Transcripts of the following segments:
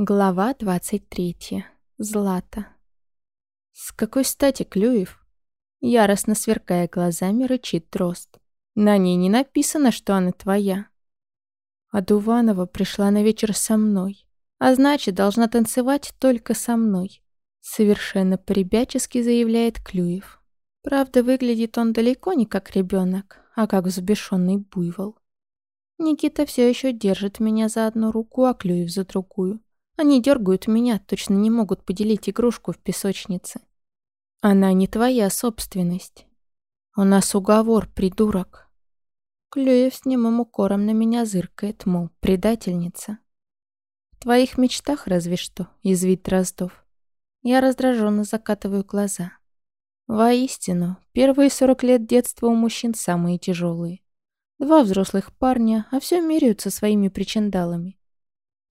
Глава 23. Злата. «С какой стати, Клюев?» Яростно сверкая глазами, рычит Дрозд. «На ней не написано, что она твоя». А Дуванова пришла на вечер со мной, а значит, должна танцевать только со мной. Совершенно поребячески заявляет Клюев. Правда, выглядит он далеко не как ребенок, а как взбешенный буйвол. Никита все еще держит меня за одну руку, а Клюев за другую. Они дергают меня, точно не могут поделить игрушку в песочнице. Она не твоя собственность. У нас уговор, придурок. Клюев с немым укором на меня зыркает, мол, предательница. В твоих мечтах разве что, язвит Дроздов. Я раздраженно закатываю глаза. Воистину, первые сорок лет детства у мужчин самые тяжелые. Два взрослых парня, а все меряются своими причиндалами.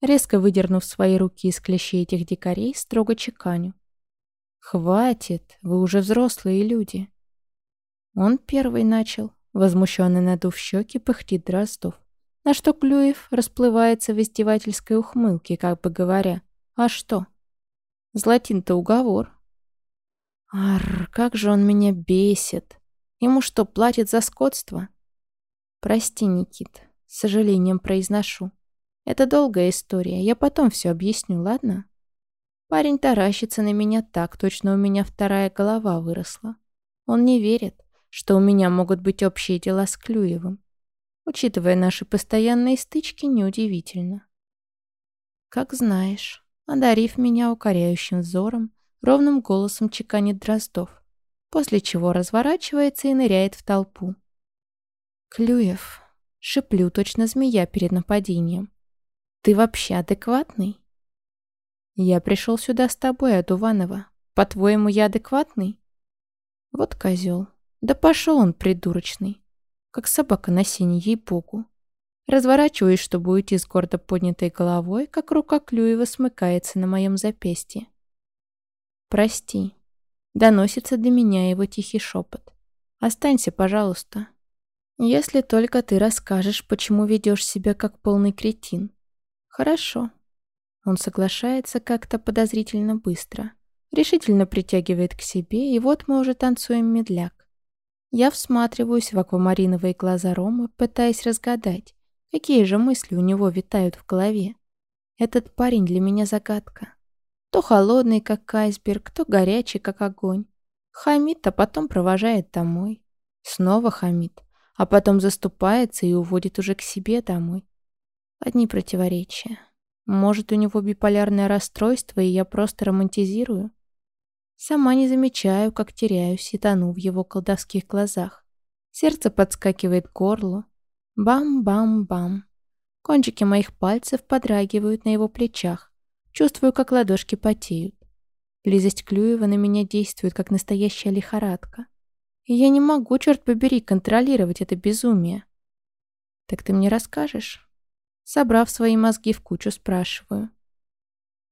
Резко выдернув свои руки из клещей этих дикарей, строго чеканю. «Хватит, вы уже взрослые люди». Он первый начал, возмущенно надув щеки, пыхтит Дроздов. На что Клюев расплывается в издевательской ухмылке, как бы говоря, «А что?» Златин-то уговор. Ар, как же он меня бесит. Ему что, платит за скотство? Прости, Никит, с сожалением произношу. Это долгая история, я потом все объясню, ладно? Парень таращится на меня так, точно у меня вторая голова выросла. Он не верит, что у меня могут быть общие дела с Клюевым. Учитывая наши постоянные стычки, неудивительно. Как знаешь, одарив меня укоряющим взором, ровным голосом чеканит Дроздов, после чего разворачивается и ныряет в толпу. Клюев, шиплю точно змея перед нападением. Ты вообще адекватный? Я пришел сюда с тобой, Адуванова. По-твоему, я адекватный? Вот козел. Да пошел он, придурочный. Как собака на сене, ей-богу. Разворачиваюсь, чтобы уйти с гордо поднятой головой, как рука Клюева смыкается на моем запястье. «Прости», — доносится до меня его тихий шепот. «Останься, пожалуйста. Если только ты расскажешь, почему ведешь себя как полный кретин. «Хорошо». Он соглашается как-то подозрительно быстро. Решительно притягивает к себе, и вот мы уже танцуем медляк. Я всматриваюсь в аквамариновые глаза Ромы, пытаясь разгадать, какие же мысли у него витают в голове. Этот парень для меня загадка. То холодный, как айсберг, то горячий, как огонь. Хамит, а потом провожает домой. Снова хамит, а потом заступается и уводит уже к себе домой. Одни противоречия. Может, у него биполярное расстройство, и я просто романтизирую? Сама не замечаю, как теряюсь и тону в его колдовских глазах. Сердце подскакивает к горлу. Бам-бам-бам. Кончики моих пальцев подрагивают на его плечах. Чувствую, как ладошки потеют. Близость Клюева на меня действует, как настоящая лихорадка. И я не могу, черт побери, контролировать это безумие. Так ты мне расскажешь? Собрав свои мозги в кучу, спрашиваю.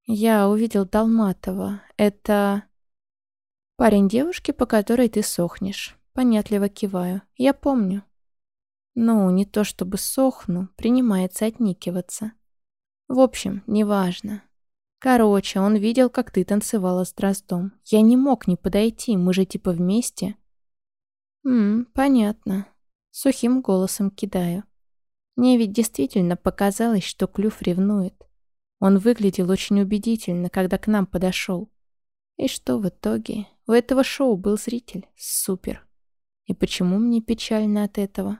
«Я увидел Долматова. Это...» «Парень девушки, по которой ты сохнешь». Понятливо киваю. «Я помню». Ну, не то чтобы сохну, принимается отникиваться. В общем, неважно. Короче, он видел, как ты танцевала с Дроздом. Я не мог не подойти, мы же типа вместе. Ммм, понятно. Сухим голосом кидаю. Мне ведь действительно показалось, что Клюв ревнует. Он выглядел очень убедительно, когда к нам подошел. И что в итоге? У этого шоу был зритель. Супер. И почему мне печально от этого?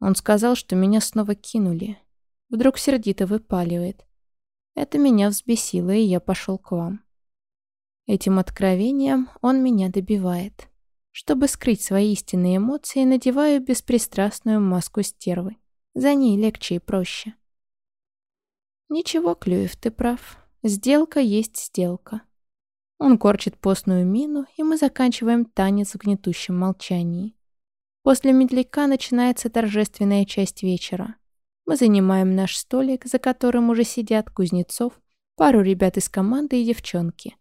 Он сказал, что меня снова кинули. Вдруг сердито выпаливает. Это меня взбесило, и я пошел к вам. Этим откровением он меня добивает. Чтобы скрыть свои истинные эмоции, надеваю беспристрастную маску стервы. За ней легче и проще. Ничего, Клюев, ты прав. Сделка есть сделка. Он корчит постную мину, и мы заканчиваем танец в гнетущем молчании. После медляка начинается торжественная часть вечера. Мы занимаем наш столик, за которым уже сидят Кузнецов, пару ребят из команды и девчонки.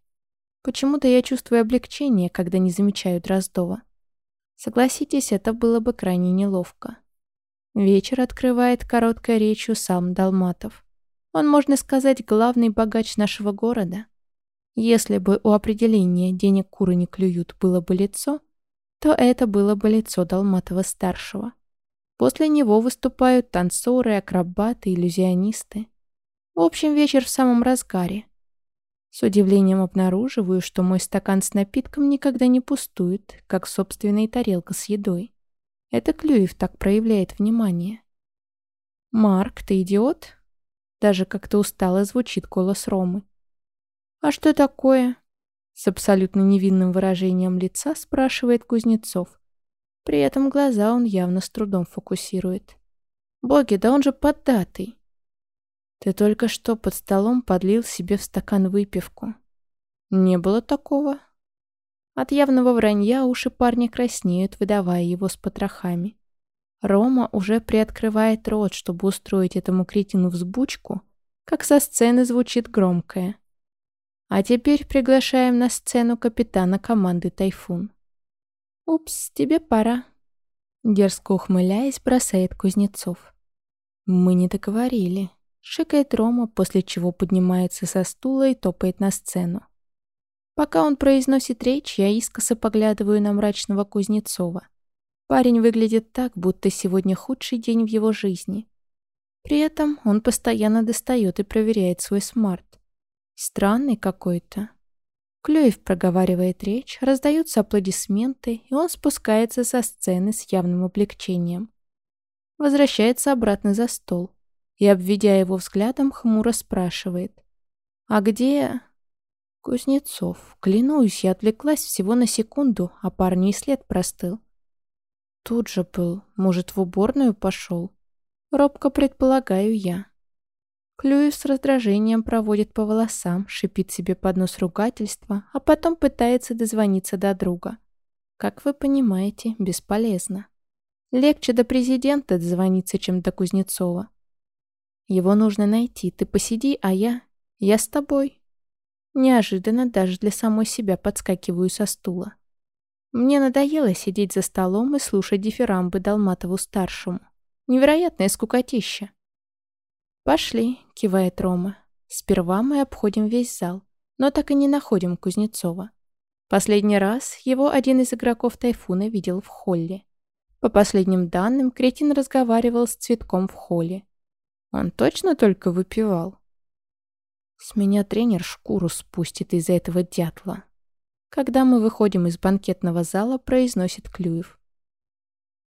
Почему-то я чувствую облегчение, когда не замечаю Дроздова. Согласитесь, это было бы крайне неловко. Вечер открывает короткой речью сам Долматов. Он, можно сказать, главный богач нашего города. Если бы у определения «денег куры не клюют» было бы лицо, то это было бы лицо Долматова-старшего. После него выступают танцоры, акробаты, иллюзионисты. В общем, вечер в самом разгаре. С удивлением обнаруживаю, что мой стакан с напитком никогда не пустует, как собственная тарелка с едой. Это Клюев так проявляет внимание. «Марк, ты идиот?» Даже как-то устало звучит голос Ромы. «А что такое?» С абсолютно невинным выражением лица спрашивает Кузнецов. При этом глаза он явно с трудом фокусирует. «Боги, да он же поддатый!» «Ты только что под столом подлил себе в стакан выпивку». «Не было такого». От явного вранья уши парня краснеют, выдавая его с потрохами. Рома уже приоткрывает рот, чтобы устроить этому кретину взбучку, как со сцены звучит громкое. А теперь приглашаем на сцену капитана команды «Тайфун». «Упс, тебе пора», — дерзко ухмыляясь, бросает Кузнецов. «Мы не договорили», — шикает Рома, после чего поднимается со стула и топает на сцену. Пока он произносит речь, я искоса поглядываю на мрачного Кузнецова. Парень выглядит так, будто сегодня худший день в его жизни. При этом он постоянно достает и проверяет свой смарт. Странный какой-то. Клюев проговаривает речь, раздаются аплодисменты, и он спускается со сцены с явным облегчением. Возвращается обратно за стол и, обведя его взглядом, хмуро спрашивает. «А где...» Кузнецов. Клянусь, я отвлеклась всего на секунду, а парню и след простыл. Тут же был. Может, в уборную пошел? Робко предполагаю я. Клюев с раздражением проводит по волосам, шипит себе под нос ругательства, а потом пытается дозвониться до друга. Как вы понимаете, бесполезно. Легче до президента дозвониться, чем до Кузнецова. Его нужно найти. Ты посиди, а я... Я с тобой. Неожиданно даже для самой себя подскакиваю со стула. Мне надоело сидеть за столом и слушать дифирамбы Долматову-старшему. Невероятная скукотища. «Пошли», — кивает Рома. «Сперва мы обходим весь зал, но так и не находим Кузнецова. Последний раз его один из игроков Тайфуна видел в холле. По последним данным, Кретин разговаривал с Цветком в холле. Он точно только выпивал? С меня тренер шкуру спустит из-за этого дятла. Когда мы выходим из банкетного зала, произносит Клюев.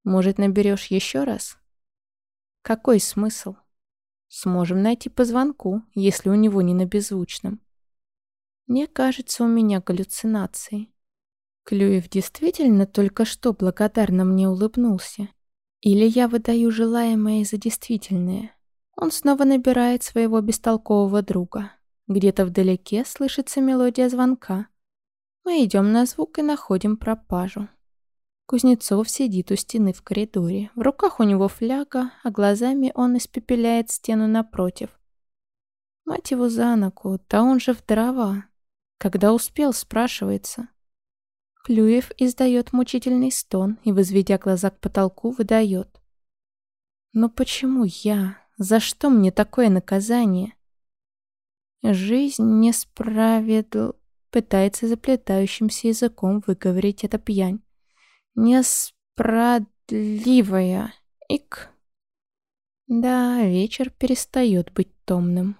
«Может, наберешь еще раз?» «Какой смысл?» «Сможем найти по звонку, если у него не на беззвучном». «Мне кажется, у меня галлюцинации». Клюев действительно только что благодарно мне улыбнулся. Или я выдаю желаемое за действительное. Он снова набирает своего бестолкового друга. Где-то вдалеке слышится мелодия звонка. Мы идем на звук и находим пропажу. Кузнецов сидит у стены в коридоре. В руках у него фляга, а глазами он испепеляет стену напротив. Мать его за ногу, да он же в дрова. Когда успел, спрашивается. Клюев издает мучительный стон и, возведя глаза к потолку, выдает. «Но почему я? За что мне такое наказание?» «Жизнь несправедл...» Пытается заплетающимся языком выговорить это пьянь. Несправедливая. Ик. Да, вечер перестает быть томным.